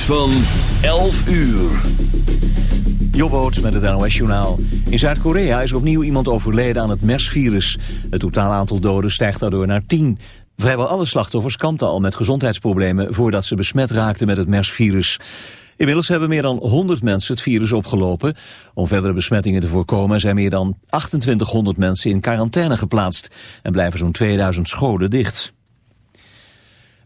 Van 11 uur. Jobboot met het NOS Journaal. In Zuid-Korea is opnieuw iemand overleden aan het MERS-virus. Het totaal aantal doden stijgt daardoor naar 10. Vrijwel alle slachtoffers kampten al met gezondheidsproblemen... voordat ze besmet raakten met het MERS-virus. Inmiddels hebben meer dan 100 mensen het virus opgelopen. Om verdere besmettingen te voorkomen zijn meer dan 2800 mensen in quarantaine geplaatst... en blijven zo'n 2000 scholen dicht.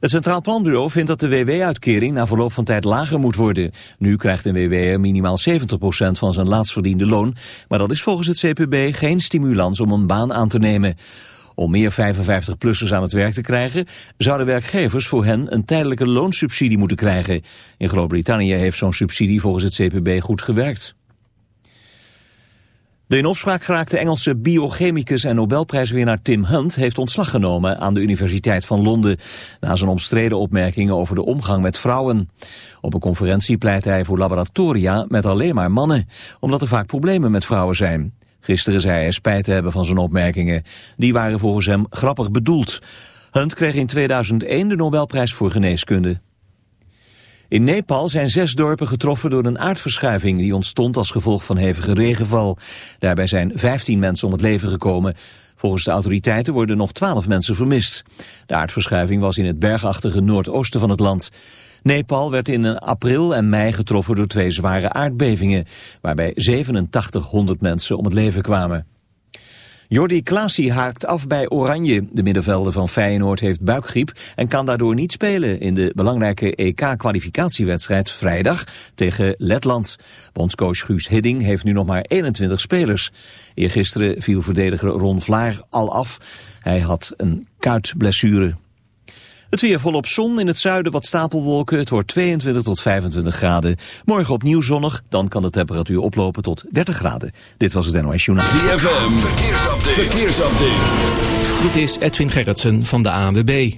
Het Centraal Planbureau vindt dat de WW-uitkering na verloop van tijd lager moet worden. Nu krijgt een WW'er minimaal 70% van zijn laatst verdiende loon, maar dat is volgens het CPB geen stimulans om een baan aan te nemen. Om meer 55-plussers aan het werk te krijgen, zouden werkgevers voor hen een tijdelijke loonsubsidie moeten krijgen. In Groot-Brittannië heeft zo'n subsidie volgens het CPB goed gewerkt. De in opspraak geraakte Engelse biochemicus en Nobelprijswinnaar Tim Hunt heeft ontslag genomen aan de Universiteit van Londen na zijn omstreden opmerkingen over de omgang met vrouwen. Op een conferentie pleit hij voor laboratoria met alleen maar mannen, omdat er vaak problemen met vrouwen zijn. Gisteren zei hij spijt te hebben van zijn opmerkingen. Die waren volgens hem grappig bedoeld. Hunt kreeg in 2001 de Nobelprijs voor geneeskunde. In Nepal zijn zes dorpen getroffen door een aardverschuiving die ontstond als gevolg van hevige regenval. Daarbij zijn 15 mensen om het leven gekomen. Volgens de autoriteiten worden nog 12 mensen vermist. De aardverschuiving was in het bergachtige noordoosten van het land. Nepal werd in april en mei getroffen door twee zware aardbevingen, waarbij 8700 mensen om het leven kwamen. Jordi Klaasie haakt af bij Oranje. De middenvelder van Feyenoord heeft buikgriep en kan daardoor niet spelen in de belangrijke EK-kwalificatiewedstrijd vrijdag tegen Letland. Bondscoach Guus Hidding heeft nu nog maar 21 spelers. Eergisteren viel verdediger Ron Vlaar al af. Hij had een kuitblessure. Het weer volop zon, in het zuiden wat stapelwolken. Het wordt 22 tot 25 graden. Morgen opnieuw zonnig, dan kan de temperatuur oplopen tot 30 graden. Dit was het NOS Journaal. ZFM, verkeersupdate. verkeersupdate. Dit is Edwin Gerritsen van de ANWB.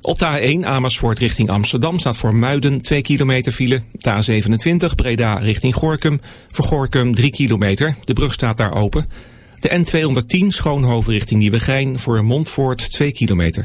Op de A1 Amersfoort richting Amsterdam staat voor Muiden 2 kilometer file. De A27 Breda richting Gorkum. Voor Gorkum 3 kilometer. De brug staat daar open. De N210 Schoonhoven richting Nieuwegein voor Montfoort 2 kilometer.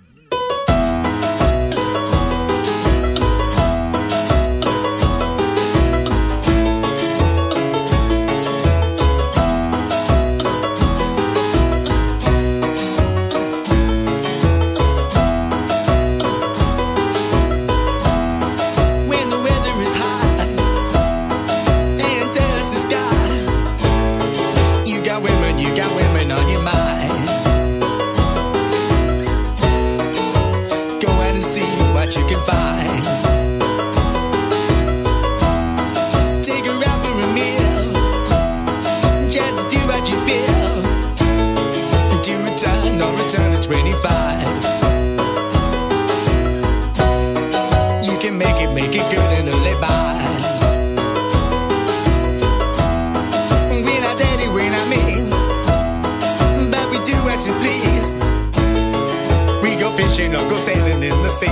you know, go sailing in the sea.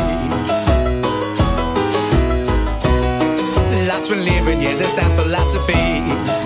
Lots for living, yeah, that's our philosophy.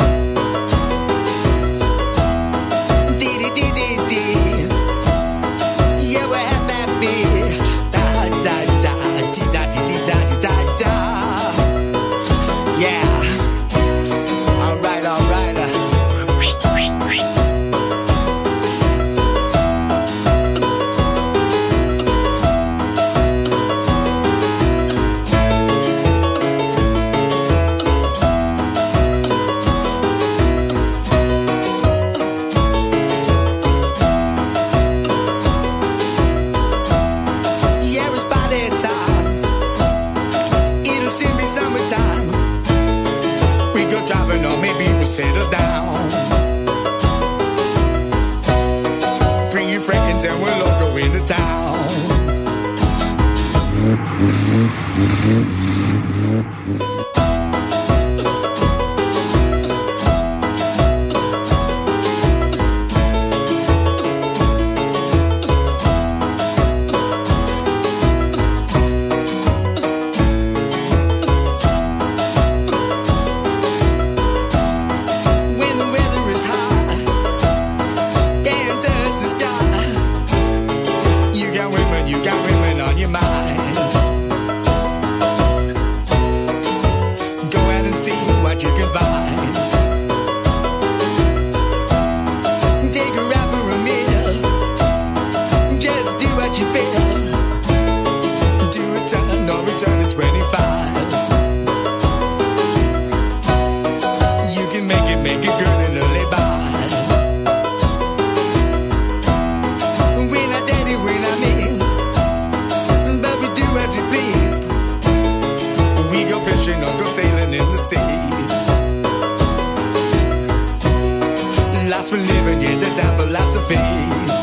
We turn returning 25. You can make it, make it and by. We're not daddy, we're not me. But we do as please. We go fishing or go sailing in the sea. Life's for living, yeah, that's our philosophy.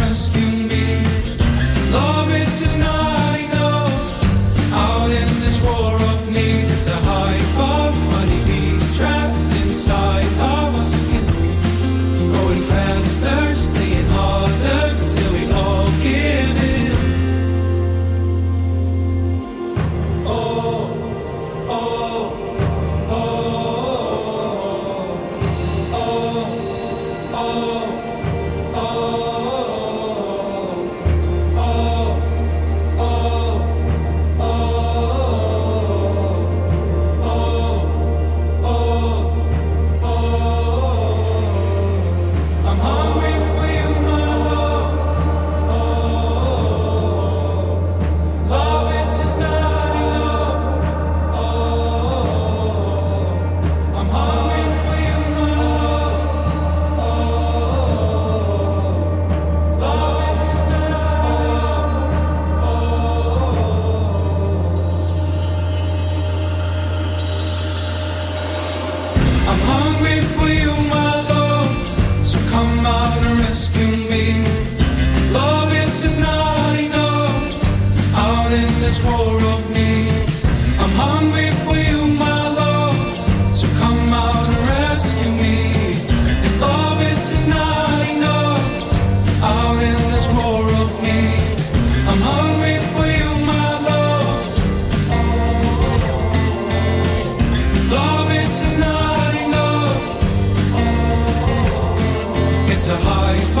life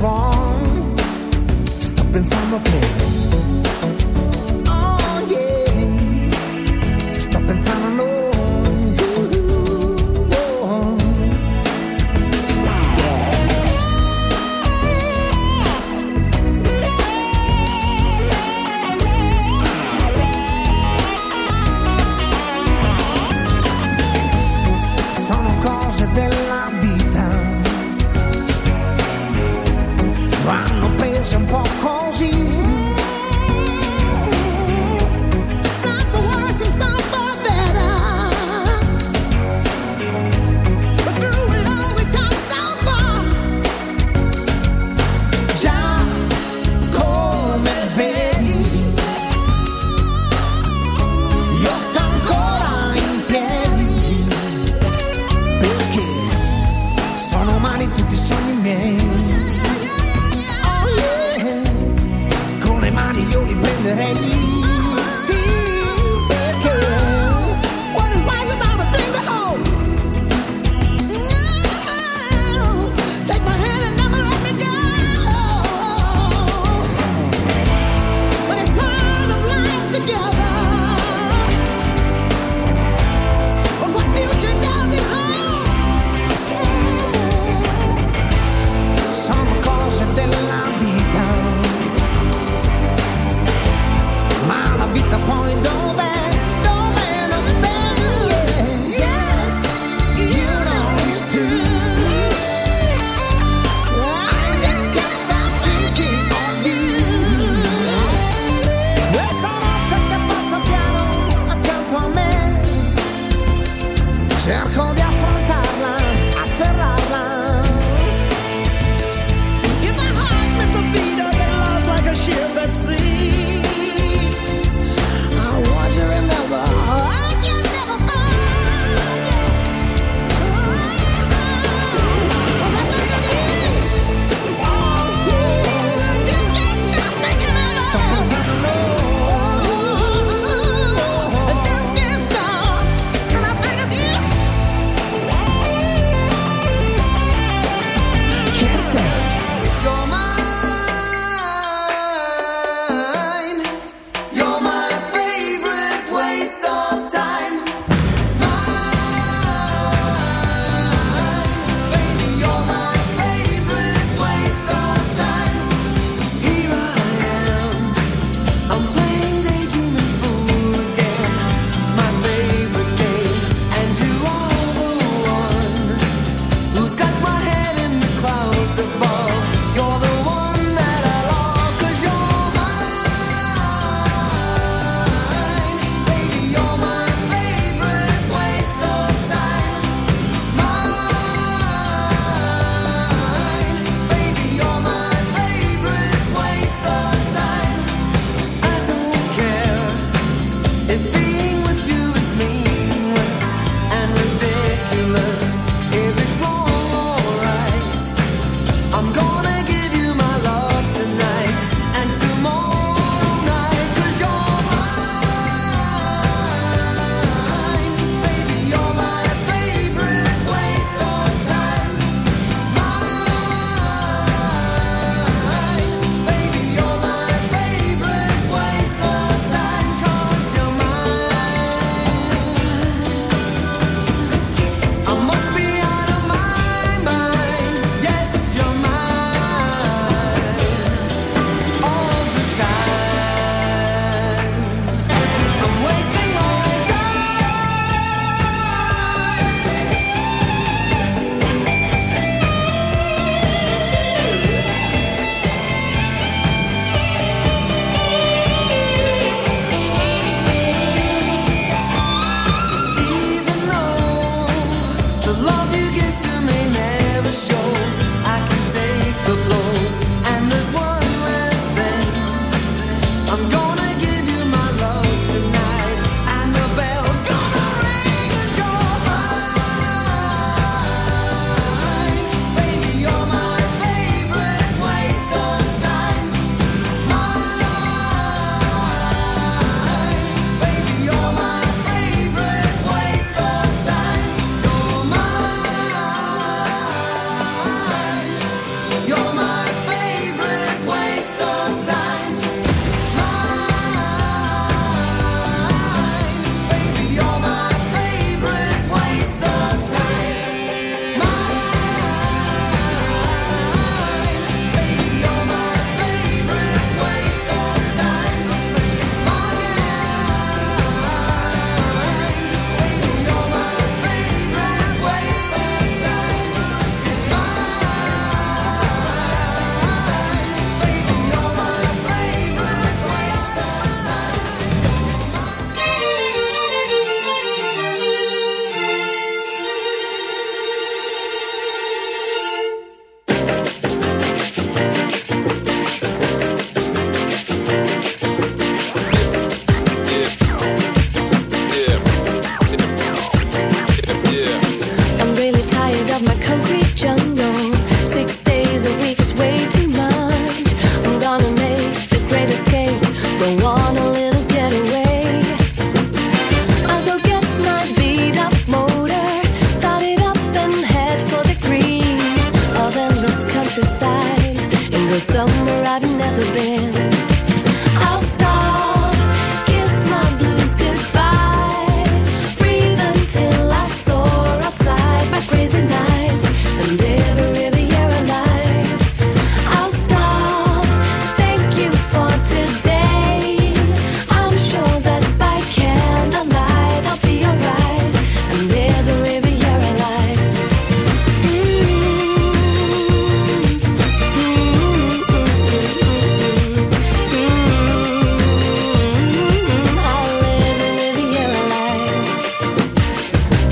wrong. Stop inside my.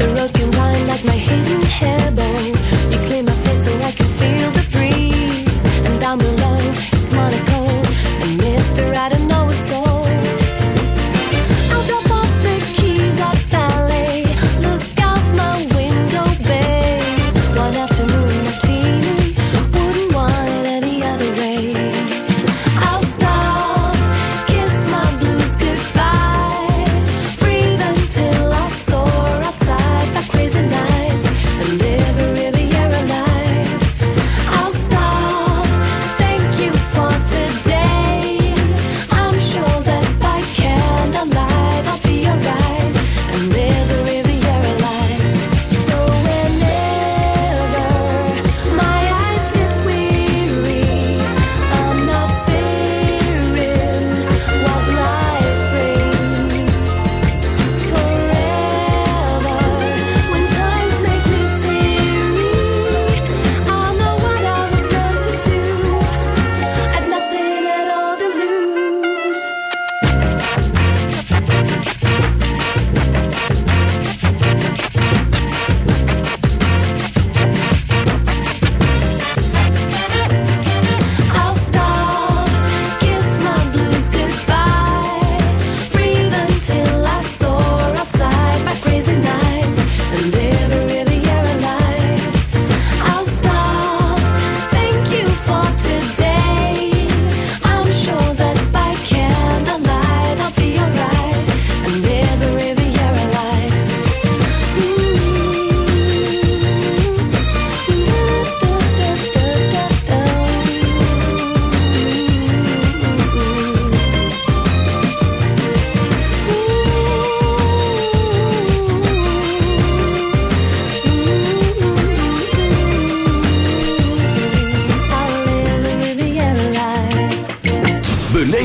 The road can wind like my hidden hairball.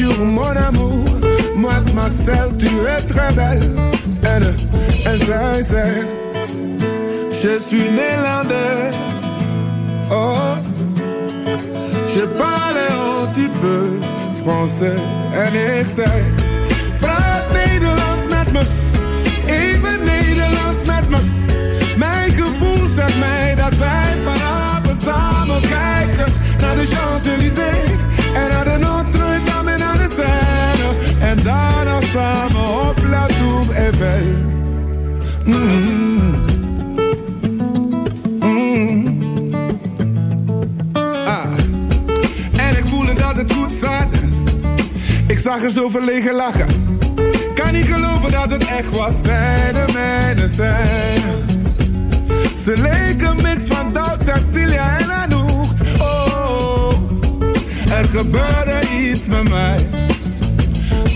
Bonjour mon amour, mademoiselle tu es très belle. En, en zij zegt, je suis néerlandaise. Oh, je parle un petit peu français. En ik zei, praat Nederlands met me, even Nederlands met me. Mijn gevoel zegt mij dat wij vanavond samen kijken naar de Champs-Élysées samen op La Tour Eiffel. Mm. Mm. Ah. En ik voelde dat het goed. Ik zag er zo verlegen lachen. Kan niet geloven dat het echt was. Zij de mijne zijn. Ze leken mix van Doubt, Cecilia en Anouk. Oh, er gebeurde iets met mij.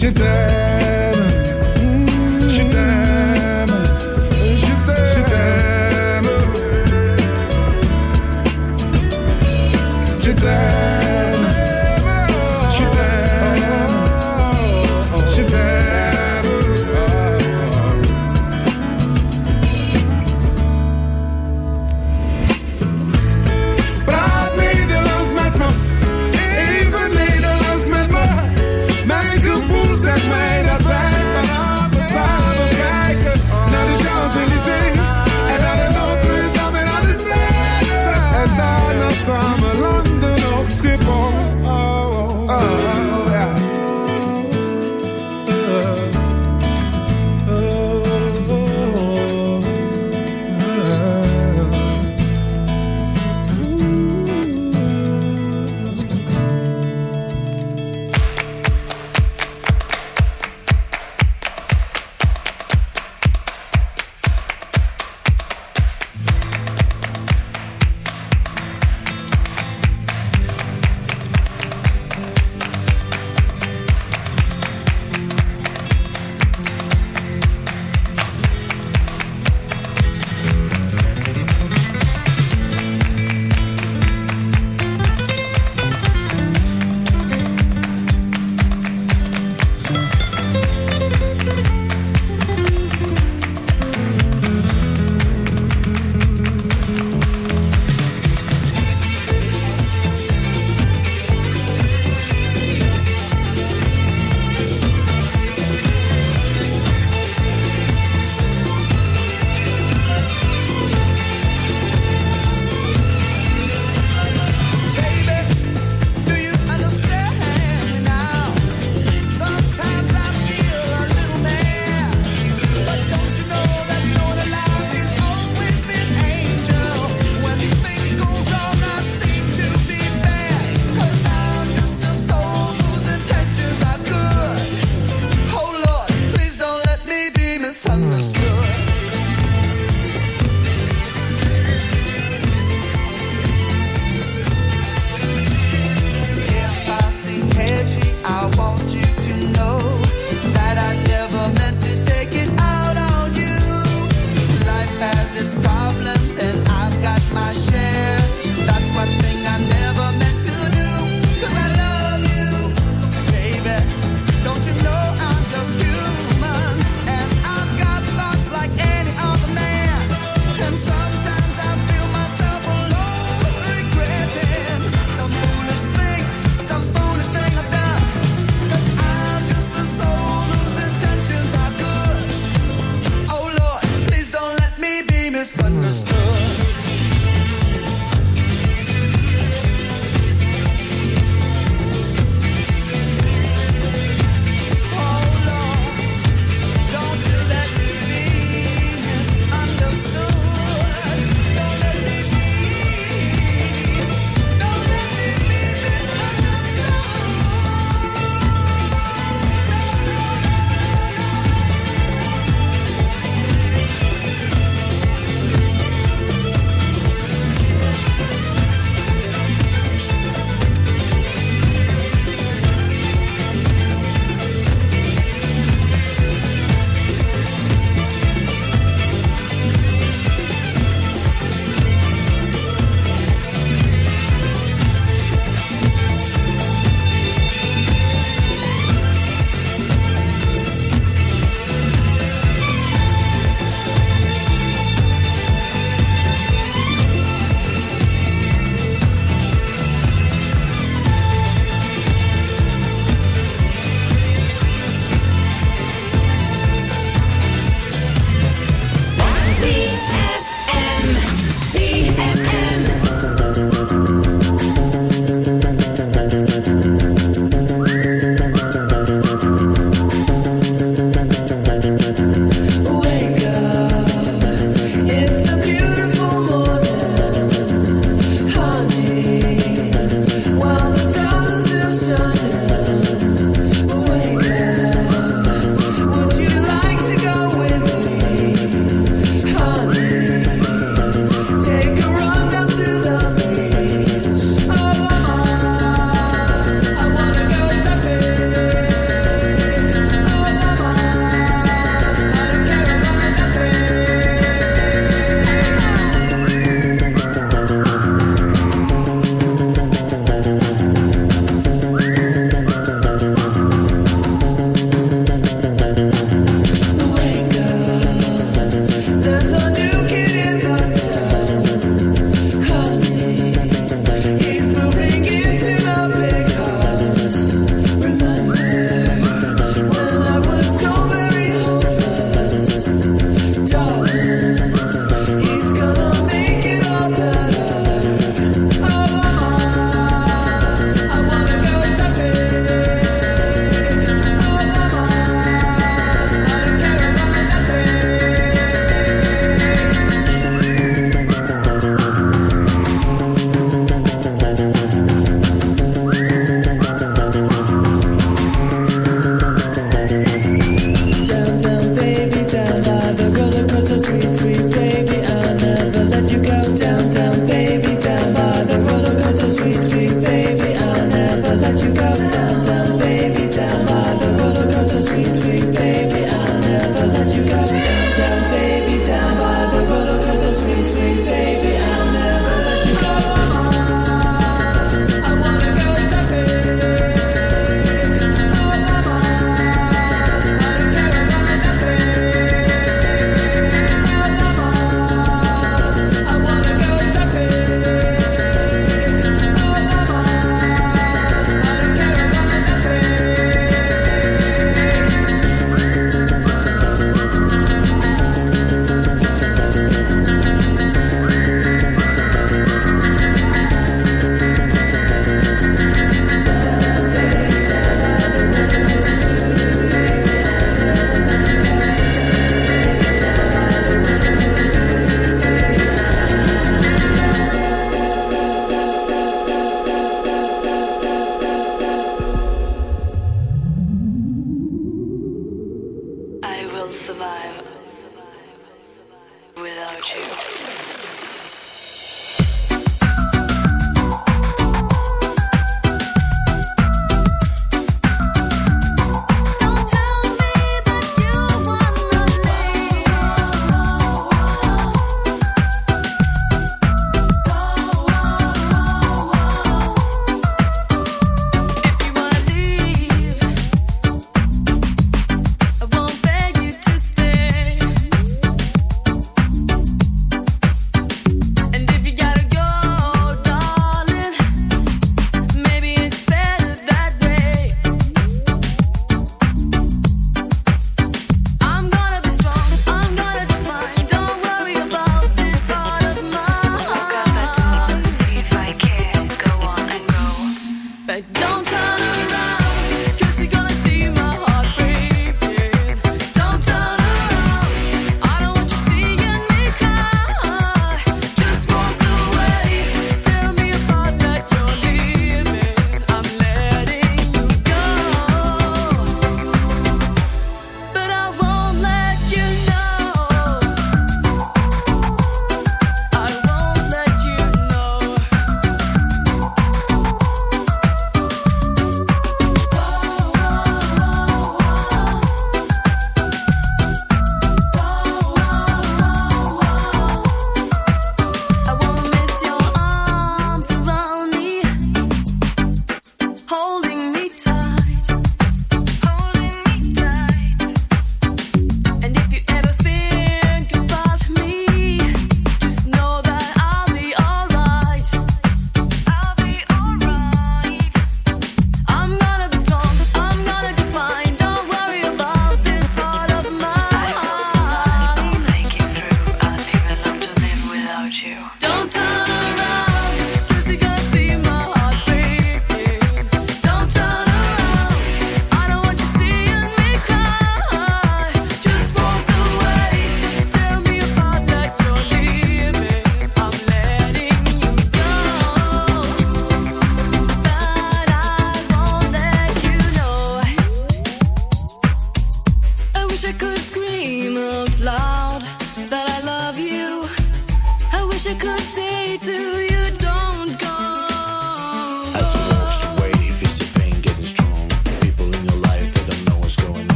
Je t'aime.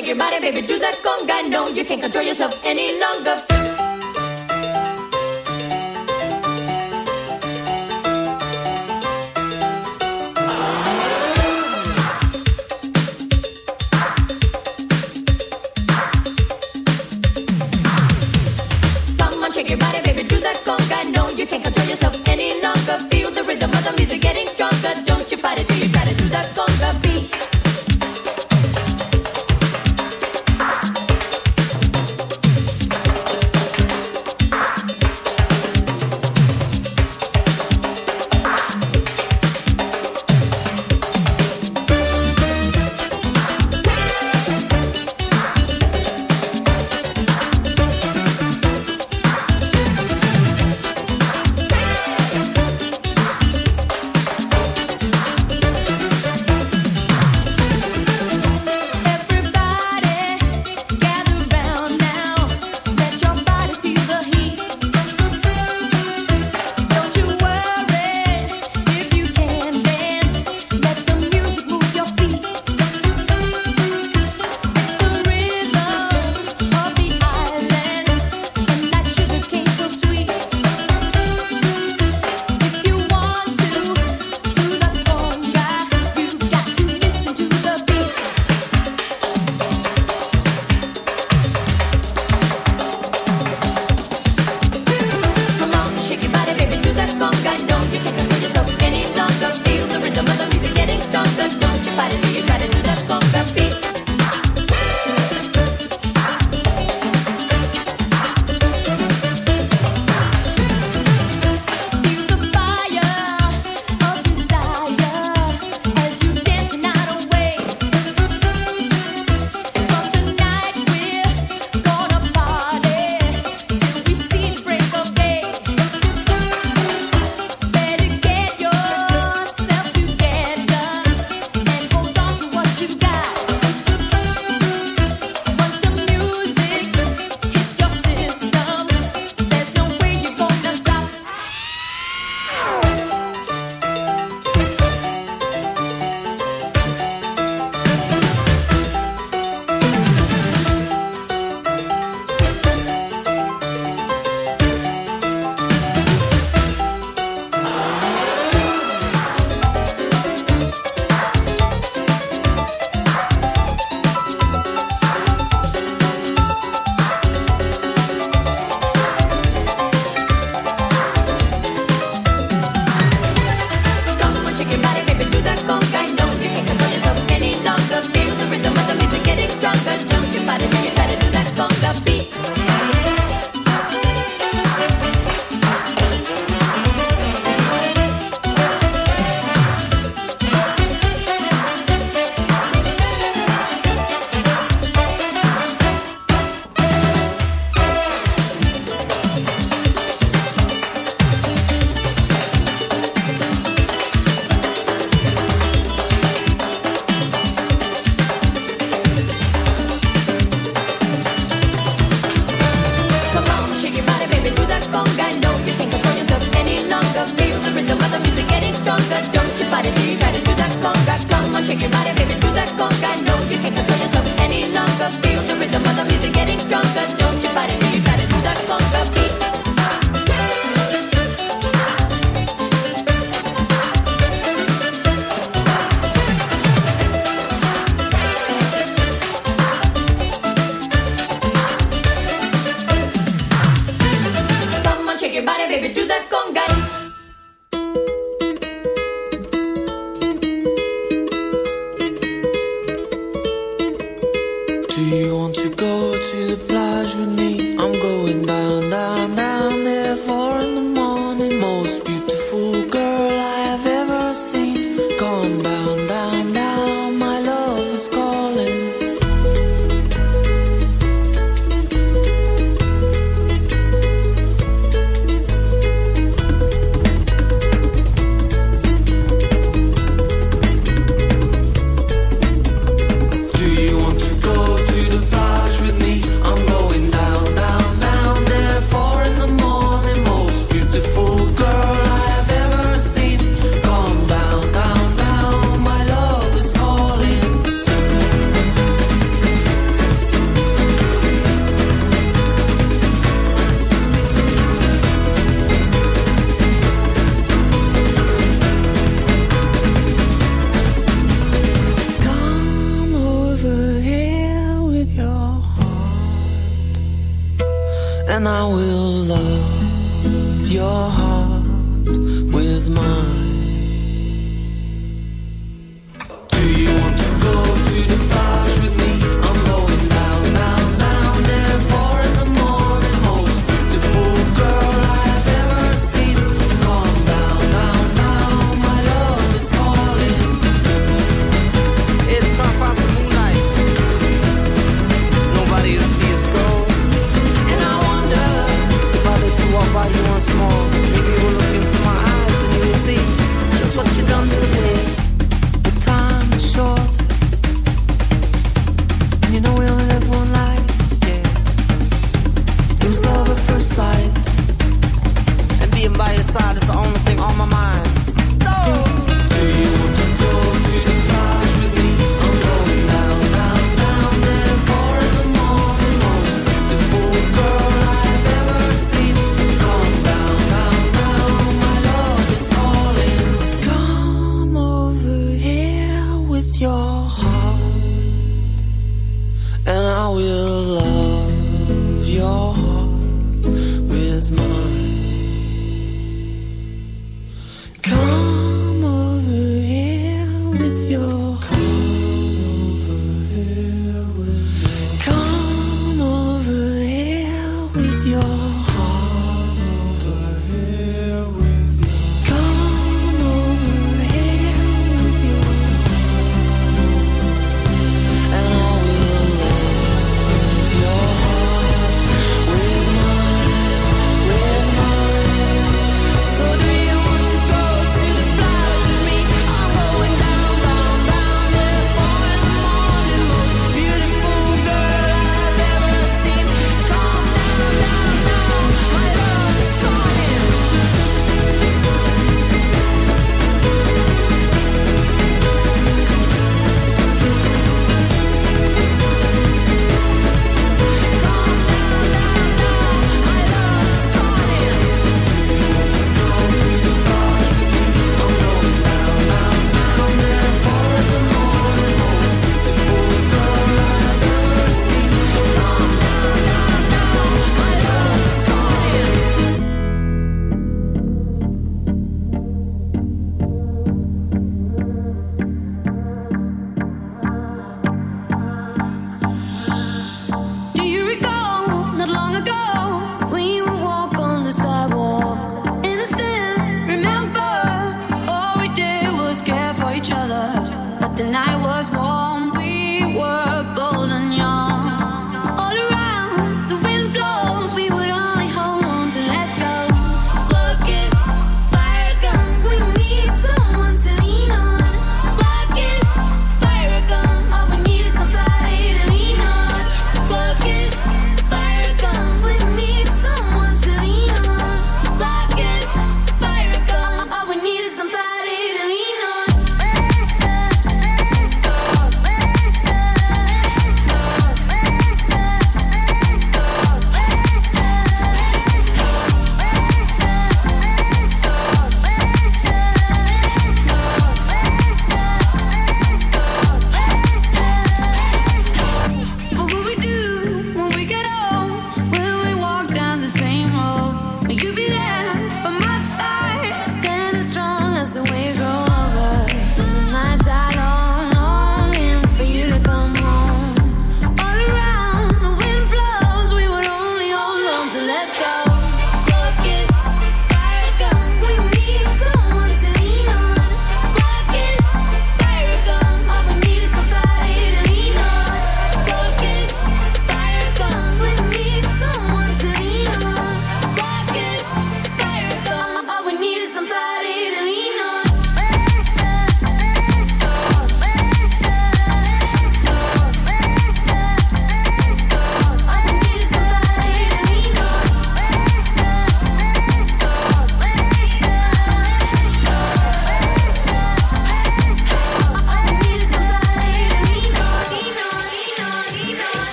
shake your body, baby, do that conga. No, you can't control yourself any longer.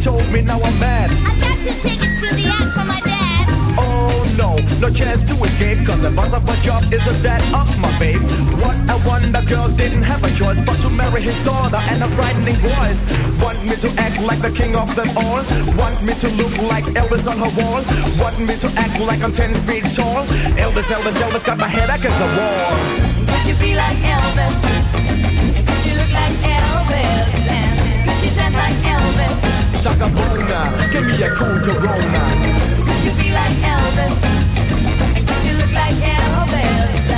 told me now I'm mad. I got two tickets to the act from my dad. Oh no, no chance to escape, cause the boss of my job isn't that of my babe. What a wonder girl didn't have a choice but to marry his daughter and a frightening voice. Want me to act like the king of them all? Want me to look like Elvis on her wall? Want me to act like I'm ten feet tall? Elvis, Elvis, Elvis got my head against the wall. Could you be like Elvis? Shaka Bona, give me a cool Corona. You be like Elvis. You look like Elvis.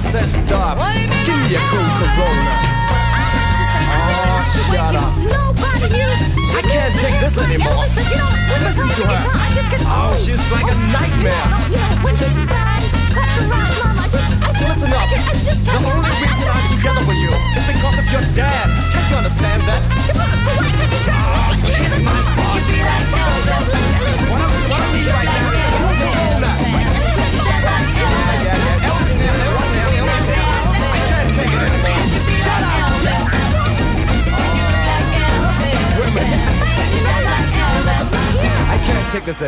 I said stop. What do you mean Give me a cool Corona. Oh, shut up. I can't take this anymore. Elvis, you know, Listen to her. I just get Oh, she's like a nightmare. You know,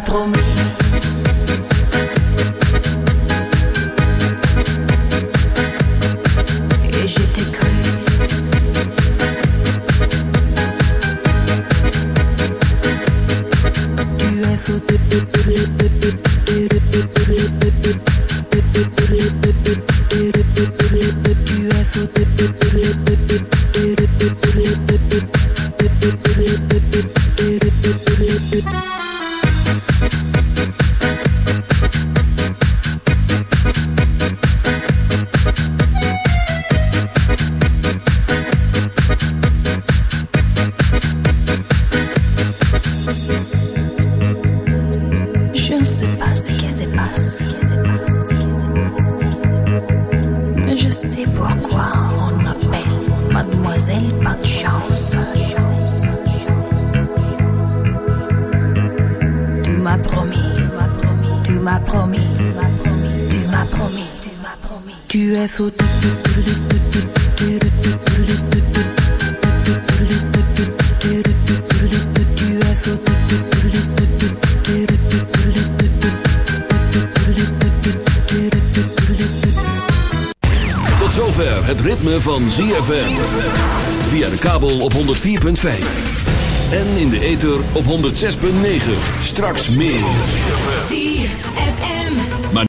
Promis. 106.9. Straks meer.